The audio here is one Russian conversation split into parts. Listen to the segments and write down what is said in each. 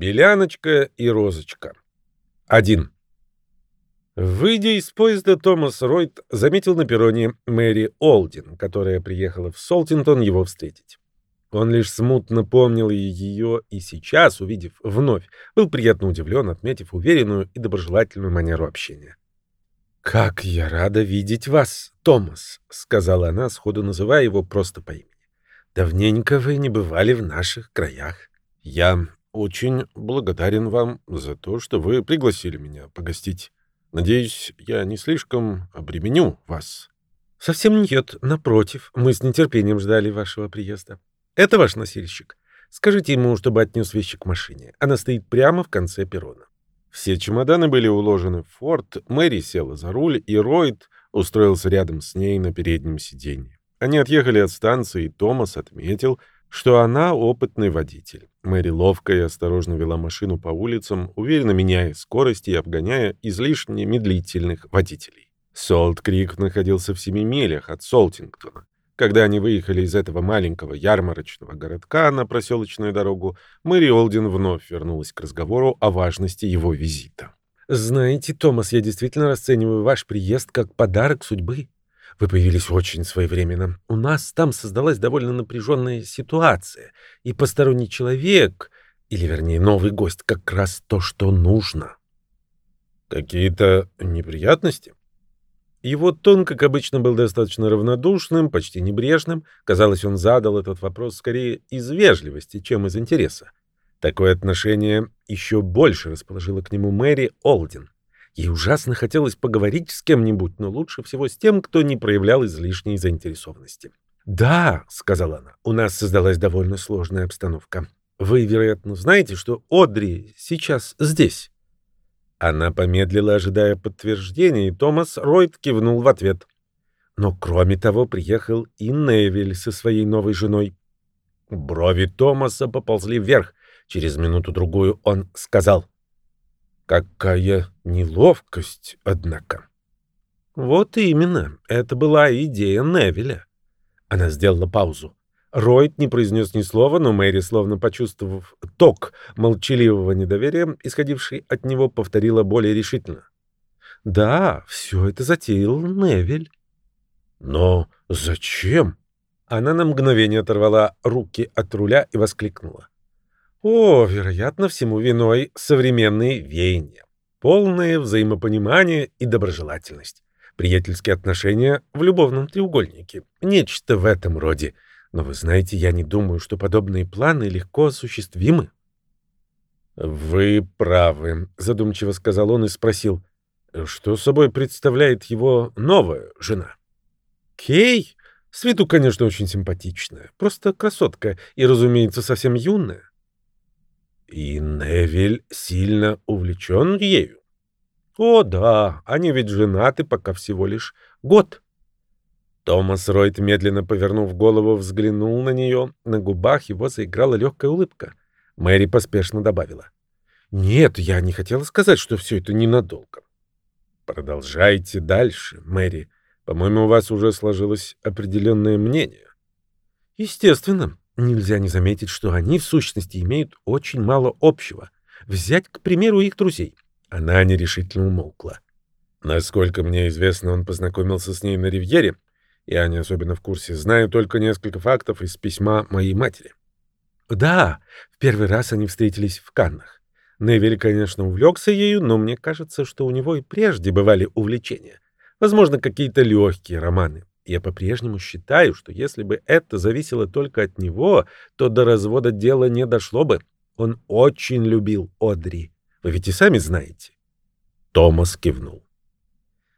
Беляночка и Розочка. 1. Выйдя из поезда, Томас Ройт заметил на перроне Мэри Олдин, которая приехала в Солтингтон его встретить. Он лишь смутно помнил ее и сейчас, увидев вновь, был приятно удивлен, отметив уверенную и доброжелательную манеру общения. «Как я рада видеть вас, Томас», — сказала она, сходу называя его просто по имени. «Давненько вы не бывали в наших краях. Я очень благодарен вам за то, что вы пригласили меня погостить. Надеюсь, я не слишком обременю вас». «Совсем нет, напротив, мы с нетерпением ждали вашего приезда». Это ваш носильщик. Скажите ему, чтобы отнес вещи к машине. Она стоит прямо в конце перрона. Все чемоданы были уложены в форт, Мэри села за руль, и Ройд устроился рядом с ней на переднем сиденье. Они отъехали от станции, и Томас отметил, что она опытный водитель. Мэри ловко и осторожно вела машину по улицам, уверенно меняя скорости и обгоняя излишне медлительных водителей. Солт-Крик находился в семи милях от Солтингтона. Когда они выехали из этого маленького ярмарочного городка на проселочную дорогу, Мэри Олдин вновь вернулась к разговору о важности его визита. «Знаете, Томас, я действительно расцениваю ваш приезд как подарок судьбы. Вы появились очень своевременно. У нас там создалась довольно напряженная ситуация, и посторонний человек, или вернее новый гость, как раз то, что нужно». «Какие-то неприятности?» Его тон, как обычно, был достаточно равнодушным, почти небрежным. Казалось, он задал этот вопрос скорее из вежливости, чем из интереса. Такое отношение еще больше расположило к нему Мэри Олдин. Ей ужасно хотелось поговорить с кем-нибудь, но лучше всего с тем, кто не проявлял излишней заинтересованности. «Да», — сказала она, — «у нас создалась довольно сложная обстановка. Вы, вероятно, знаете, что Одри сейчас здесь». Она помедлила, ожидая подтверждения, и Томас Ройд кивнул в ответ. Но кроме того приехал и Невиль со своей новой женой. Брови Томаса поползли вверх. Через минуту-другую он сказал. «Какая неловкость, однако». Вот именно, это была идея Невиля. Она сделала паузу. Ройд не произнес ни слова, но Мэри, словно почувствовав ток молчаливого недоверия, исходивший от него, повторила более решительно. «Да, все это затеял Невель». «Но зачем?» Она на мгновение оторвала руки от руля и воскликнула. «О, вероятно, всему виной современные веяния, полное взаимопонимание и доброжелательность, приятельские отношения в любовном треугольнике, нечто в этом роде». Но вы знаете, я не думаю, что подобные планы легко осуществимы. Вы правы, задумчиво сказал он и спросил, что собой представляет его новая жена. Кей, с виду, конечно, очень симпатичная, просто красотка и, разумеется, совсем юная. И Невиль сильно увлечен ею. О, да, они ведь женаты пока всего лишь год. Томас Ройт, медленно повернув голову, взглянул на нее. На губах его заиграла легкая улыбка. Мэри поспешно добавила. «Нет, я не хотела сказать, что все это ненадолго». «Продолжайте дальше, Мэри. По-моему, у вас уже сложилось определенное мнение». «Естественно. Нельзя не заметить, что они, в сущности, имеют очень мало общего. Взять, к примеру, их друзей». Она нерешительно умолкла. Насколько мне известно, он познакомился с ней на Ривьере. Я не особенно в курсе, знаю только несколько фактов из письма моей матери. Да, в первый раз они встретились в Каннах. Невиль, конечно, увлекся ею, но мне кажется, что у него и прежде бывали увлечения. Возможно, какие-то легкие романы. Я по-прежнему считаю, что если бы это зависело только от него, то до развода дело не дошло бы. Он очень любил Одри. Вы ведь и сами знаете. Томас кивнул.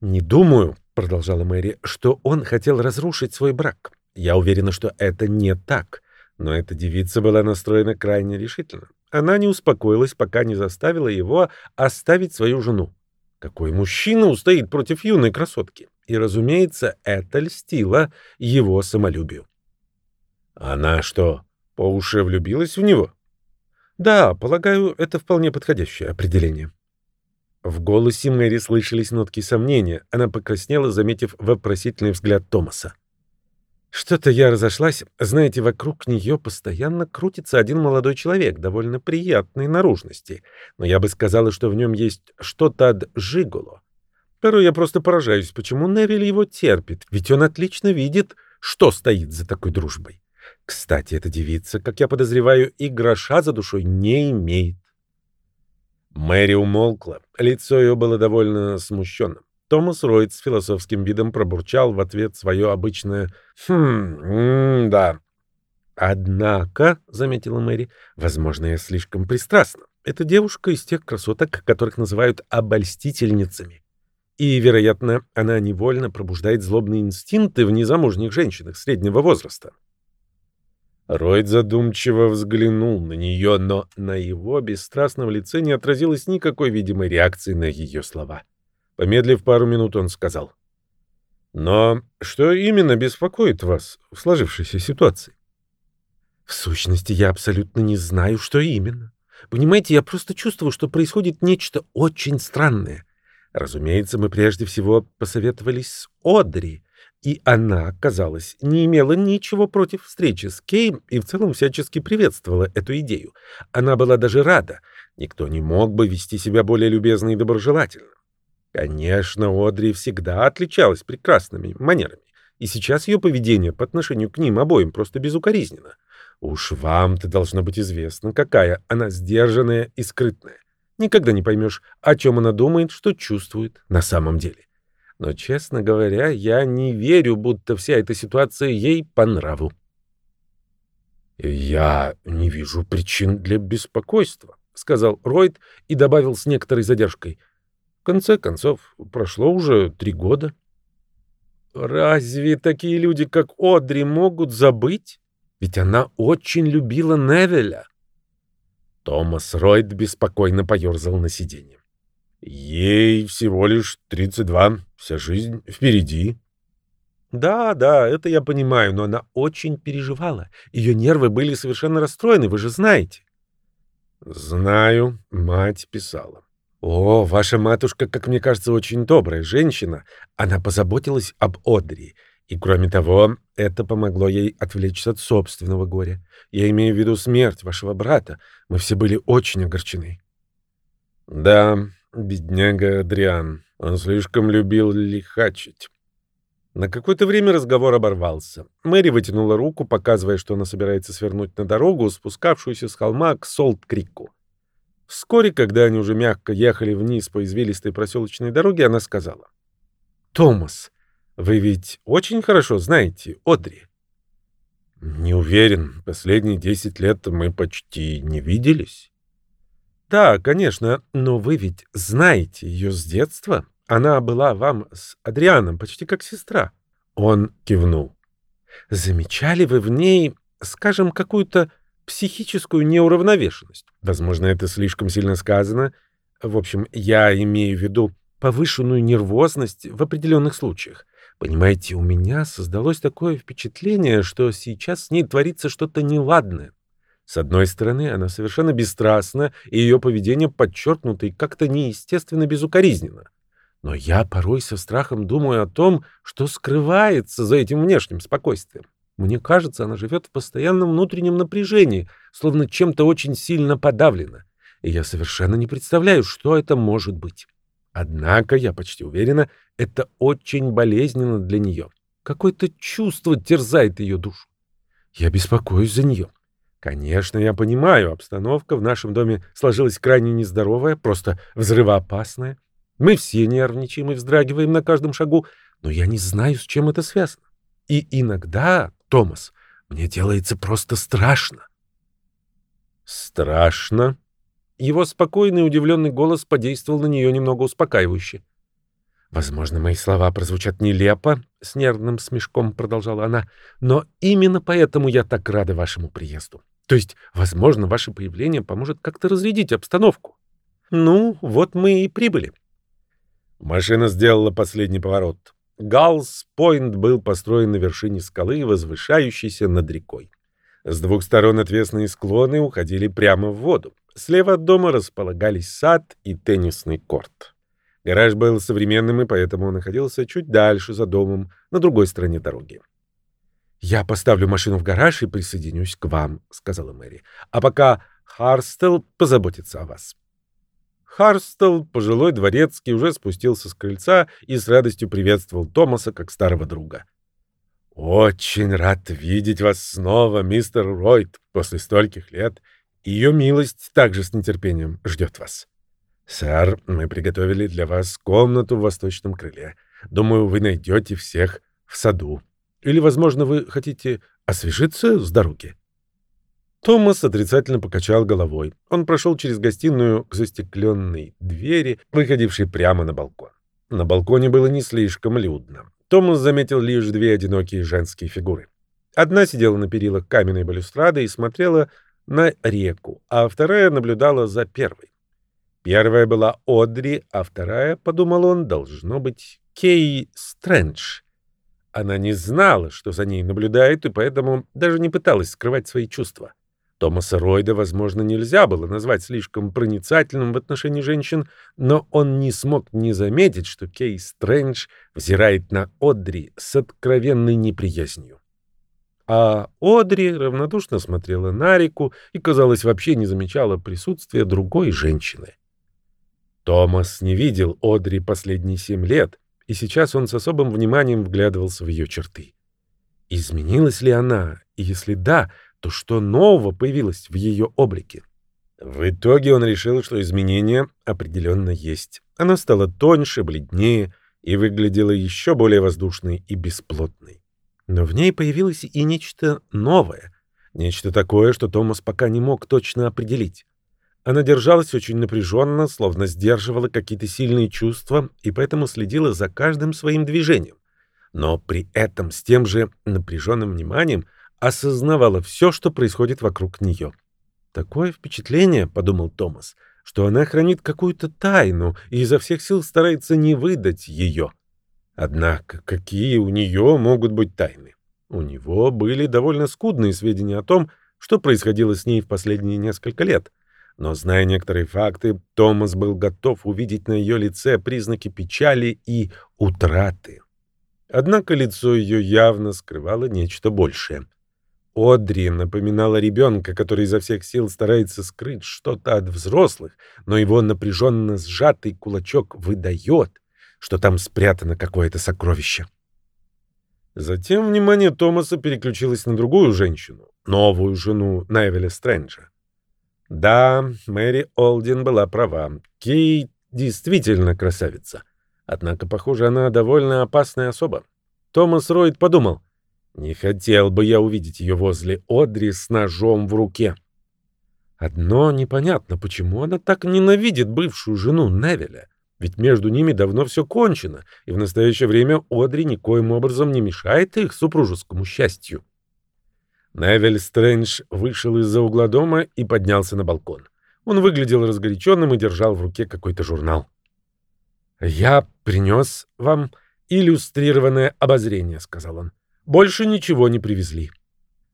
Не думаю, продолжала Мэри, что он хотел разрушить свой брак. Я уверена, что это не так. Но эта девица была настроена крайне решительно. Она не успокоилась, пока не заставила его оставить свою жену. Какой мужчина устоит против юной красотки? И, разумеется, это льстило его самолюбию. Она что, по уши влюбилась в него? Да, полагаю, это вполне подходящее определение. В голосе Мэри слышались нотки сомнения. Она покраснела, заметив вопросительный взгляд Томаса. Что-то я разошлась. Знаете, вокруг нее постоянно крутится один молодой человек, довольно приятной наружности. Но я бы сказала, что в нем есть что-то от Жиголо. Порой я просто поражаюсь, почему Невиль его терпит, ведь он отлично видит, что стоит за такой дружбой. Кстати, эта девица, как я подозреваю, и гроша за душой не имеет. Мэри умолкла. Лицо ее было довольно смущенным. Томас Ройд с философским видом пробурчал в ответ свое обычное «Хм, да». «Однако», — заметила Мэри, — «возможно, я слишком пристрастна. Эта девушка из тех красоток, которых называют обольстительницами. И, вероятно, она невольно пробуждает злобные инстинкты в незамужних женщинах среднего возраста». Ройд задумчиво взглянул на нее, но на его бесстрастном лице не отразилось никакой видимой реакции на ее слова. — Помедлив пару минут, он сказал. «Но что именно беспокоит вас в сложившейся ситуации?» «В сущности, я абсолютно не знаю, что именно. Понимаете, я просто чувствую, что происходит нечто очень странное. Разумеется, мы прежде всего посоветовались с Одри, и она, казалось, не имела ничего против встречи с Кейм и в целом всячески приветствовала эту идею. Она была даже рада. Никто не мог бы вести себя более любезно и доброжелательно. Конечно, Одри всегда отличалась прекрасными манерами, и сейчас ее поведение по отношению к ним обоим просто безукоризненно. Уж вам-то должно быть известно, какая она сдержанная и скрытная. Никогда не поймешь, о чем она думает, что чувствует на самом деле. Но, честно говоря, я не верю, будто вся эта ситуация ей по нраву. «Я не вижу причин для беспокойства», — сказал Ройд и добавил с некоторой задержкой — конце концов, прошло уже три года. Разве такие люди, как Одри, могут забыть? Ведь она очень любила Невеля. Томас Ройд беспокойно поерзал на сиденье. Ей всего лишь 32, вся жизнь впереди. Да, да, это я понимаю, но она очень переживала. Ее нервы были совершенно расстроены, вы же знаете. Знаю, мать писала. «О, ваша матушка, как мне кажется, очень добрая женщина. Она позаботилась об Одри. И, кроме того, это помогло ей отвлечься от собственного горя. Я имею в виду смерть вашего брата. Мы все были очень огорчены». «Да, бедняга Адриан. Он слишком любил лихачить». На какое-то время разговор оборвался. Мэри вытянула руку, показывая, что она собирается свернуть на дорогу, спускавшуюся с холма к Солт-Крику. Вскоре, когда они уже мягко ехали вниз по извилистой проселочной дороге, она сказала. «Томас, вы ведь очень хорошо знаете Одри?» «Не уверен. Последние десять лет мы почти не виделись». «Да, конечно, но вы ведь знаете ее с детства. Она была вам с Адрианом почти как сестра». Он кивнул. «Замечали вы в ней, скажем, какую-то психическую неуравновешенность. Возможно, это слишком сильно сказано. В общем, я имею в виду повышенную нервозность в определенных случаях. Понимаете, у меня создалось такое впечатление, что сейчас с ней творится что-то неладное. С одной стороны, она совершенно бесстрастна, и ее поведение подчеркнуто и как-то неестественно безукоризненно. Но я порой со страхом думаю о том, что скрывается за этим внешним спокойствием. Мне кажется, она живет в постоянном внутреннем напряжении, словно чем-то очень сильно подавлена. И я совершенно не представляю, что это может быть. Однако, я почти уверена, это очень болезненно для нее. Какое-то чувство терзает ее душу. Я беспокоюсь за нее. Конечно, я понимаю, обстановка в нашем доме сложилась крайне нездоровая, просто взрывоопасная. Мы все нервничаем и вздрагиваем на каждом шагу, но я не знаю, с чем это связано. И иногда Томас. Мне делается просто страшно. Страшно? Его спокойный и удивленный голос подействовал на нее немного успокаивающе. Возможно, мои слова прозвучат нелепо, с нервным смешком продолжала она, но именно поэтому я так рада вашему приезду. То есть, возможно, ваше появление поможет как-то разрядить обстановку. Ну, вот мы и прибыли. Машина сделала последний поворот. Галс-Пойнт был построен на вершине скалы, возвышающейся над рекой. С двух сторон отвесные склоны уходили прямо в воду. Слева от дома располагались сад и теннисный корт. Гараж был современным, и поэтому находился чуть дальше за домом, на другой стороне дороги. «Я поставлю машину в гараж и присоединюсь к вам», — сказала Мэри. «А пока Харстел позаботится о вас». Харстел, пожилой дворецкий, уже спустился с крыльца и с радостью приветствовал Томаса как старого друга. «Очень рад видеть вас снова, мистер Ройт, после стольких лет. Ее милость также с нетерпением ждет вас. Сэр, мы приготовили для вас комнату в восточном крыле. Думаю, вы найдете всех в саду. Или, возможно, вы хотите освежиться с дороги?» Томас отрицательно покачал головой. Он прошел через гостиную к застекленной двери, выходившей прямо на балкон. На балконе было не слишком людно. Томас заметил лишь две одинокие женские фигуры. Одна сидела на перилах каменной балюстрады и смотрела на реку, а вторая наблюдала за первой. Первая была Одри, а вторая, подумал он, должно быть Кей Стрэндж. Она не знала, что за ней наблюдают, и поэтому даже не пыталась скрывать свои чувства. Томаса Ройда, возможно, нельзя было назвать слишком проницательным в отношении женщин, но он не смог не заметить, что Кей Стрэндж взирает на Одри с откровенной неприязнью. А Одри равнодушно смотрела на реку и, казалось, вообще не замечала присутствия другой женщины. Томас не видел Одри последние семь лет, и сейчас он с особым вниманием вглядывался в ее черты. Изменилась ли она, и если да, то что нового появилось в ее облике? В итоге он решил, что изменения определенно есть. Она стала тоньше, бледнее и выглядела еще более воздушной и бесплотной. Но в ней появилось и нечто новое, нечто такое, что Томас пока не мог точно определить. Она держалась очень напряженно, словно сдерживала какие-то сильные чувства и поэтому следила за каждым своим движением. Но при этом с тем же напряженным вниманием осознавала все, что происходит вокруг нее. «Такое впечатление», — подумал Томас, — «что она хранит какую-то тайну и изо всех сил старается не выдать ее». Однако, какие у нее могут быть тайны? У него были довольно скудные сведения о том, что происходило с ней в последние несколько лет. Но, зная некоторые факты, Томас был готов увидеть на ее лице признаки печали и утраты. Однако лицо ее явно скрывало нечто большее. Одри напоминала ребенка, который изо всех сил старается скрыть что-то от взрослых, но его напряженно сжатый кулачок выдает, что там спрятано какое-то сокровище. Затем внимание Томаса переключилось на другую женщину, новую жену Найвеля Стрэнджа. Да, Мэри Олдин была права. Кейт действительно красавица. Однако, похоже, она довольно опасная особа. Томас Ройд подумал, не хотел бы я увидеть ее возле Одри с ножом в руке. Одно непонятно, почему она так ненавидит бывшую жену Невеля. Ведь между ними давно все кончено, и в настоящее время Одри никоим образом не мешает их супружескому счастью. Невель Стрэндж вышел из-за угла дома и поднялся на балкон. Он выглядел разгоряченным и держал в руке какой-то журнал. «Я принес вам иллюстрированное обозрение», — сказал он. Больше ничего не привезли.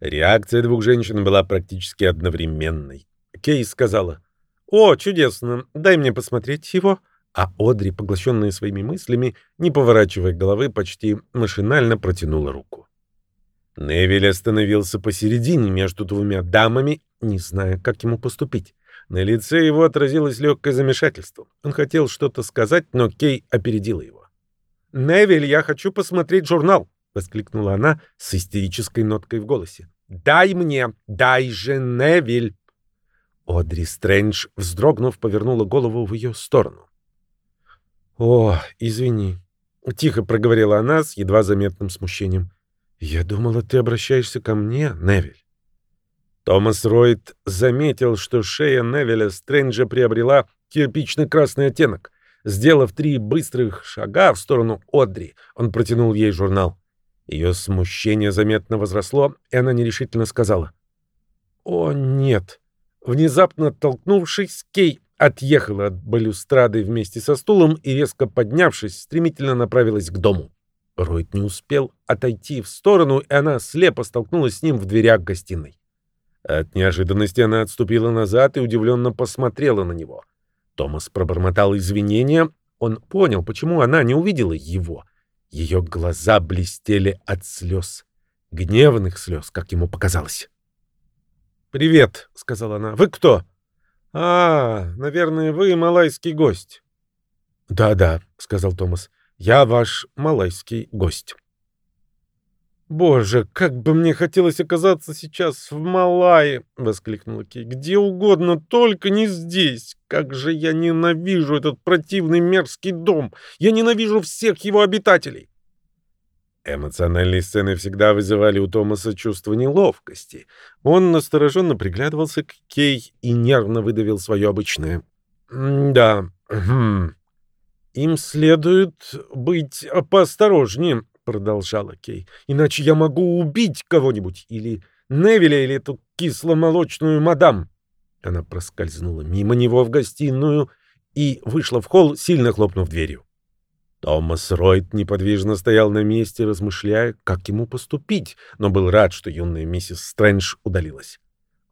Реакция двух женщин была практически одновременной. Кейс сказала, «О, чудесно, дай мне посмотреть его». А Одри, поглощенная своими мыслями, не поворачивая головы, почти машинально протянула руку. Невиль остановился посередине между двумя дамами, не зная, как ему поступить. На лице его отразилось легкое замешательство. Он хотел что-то сказать, но Кей опередила его. «Невиль, я хочу посмотреть журнал». — воскликнула она с истерической ноткой в голосе. «Дай мне! Дай же, Невиль!» Одри Стрэндж, вздрогнув, повернула голову в ее сторону. «О, извини», — тихо проговорила она с едва заметным смущением. «Я думала, ты обращаешься ко мне, Невиль». Томас Ройд заметил, что шея Невиля Стрэнджа приобрела кирпично-красный оттенок. Сделав три быстрых шага в сторону Одри, он протянул ей журнал. Ее смущение заметно возросло, и она нерешительно сказала. «О, нет!» Внезапно оттолкнувшись, Кей отъехала от балюстрады вместе со стулом и, резко поднявшись, стремительно направилась к дому. Ройд не успел отойти в сторону, и она слепо столкнулась с ним в дверях гостиной. От неожиданности она отступила назад и удивленно посмотрела на него. Томас пробормотал извинения. Он понял, почему она не увидела его. Ее глаза блестели от слез. Гневных слез, как ему показалось. «Привет», — сказала она. «Вы кто?» «А, наверное, вы малайский гость». «Да-да», — сказал Томас. «Я ваш малайский гость». «Боже, как бы мне хотелось оказаться сейчас в Малайи!» — воскликнула Кей. «Где угодно, только не здесь! Как же я ненавижу этот противный мерзкий дом! Я ненавижу всех его обитателей!» Эмоциональные сцены всегда вызывали у Томаса чувство неловкости. Он настороженно приглядывался к Кей и нервно выдавил свое обычное. «Да, хм. им следует быть поосторожнее», — продолжала Кей. «Иначе я могу убить кого-нибудь, или Невиля, или эту кисломолочную мадам». Она проскользнула мимо него в гостиную и вышла в холл, сильно хлопнув дверью. Томас Ройд неподвижно стоял на месте, размышляя, как ему поступить, но был рад, что юная миссис Стрэндж удалилась.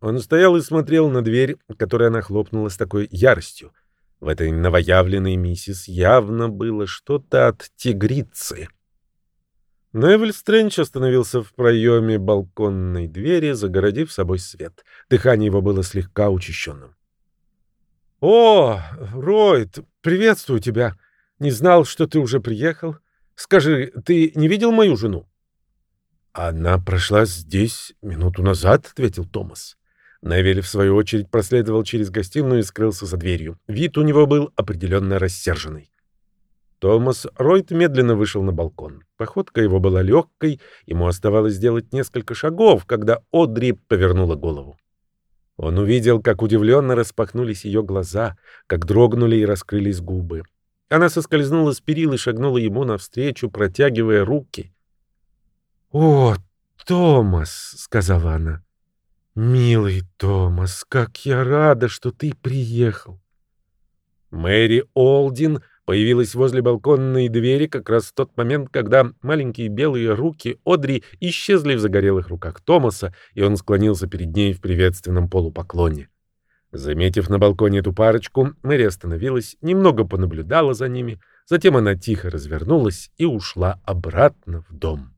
Он стоял и смотрел на дверь, которую она хлопнула с такой яростью. В этой новоявленной миссис явно было что-то от тигрицы. Невель Стрэндж остановился в проеме балконной двери, загородив собой свет. Дыхание его было слегка учащенным. «О, Ройд, приветствую тебя! Не знал, что ты уже приехал. Скажи, ты не видел мою жену?» «Она прошла здесь минуту назад», — ответил Томас. Невель, в свою очередь, проследовал через гостиную и скрылся за дверью. Вид у него был определенно рассерженный. Томас Ройт медленно вышел на балкон. Походка его была легкой, ему оставалось сделать несколько шагов, когда Одри повернула голову. Он увидел, как удивленно распахнулись ее глаза, как дрогнули и раскрылись губы. Она соскользнула с перил и шагнула ему навстречу, протягивая руки. «О, Томас!» — сказала она. «Милый Томас, как я рада, что ты приехал!» Мэри Олдин появилась возле балконной двери как раз в тот момент, когда маленькие белые руки Одри исчезли в загорелых руках Томаса, и он склонился перед ней в приветственном полупоклоне. Заметив на балконе эту парочку, Мэри остановилась, немного понаблюдала за ними, затем она тихо развернулась и ушла обратно в дом.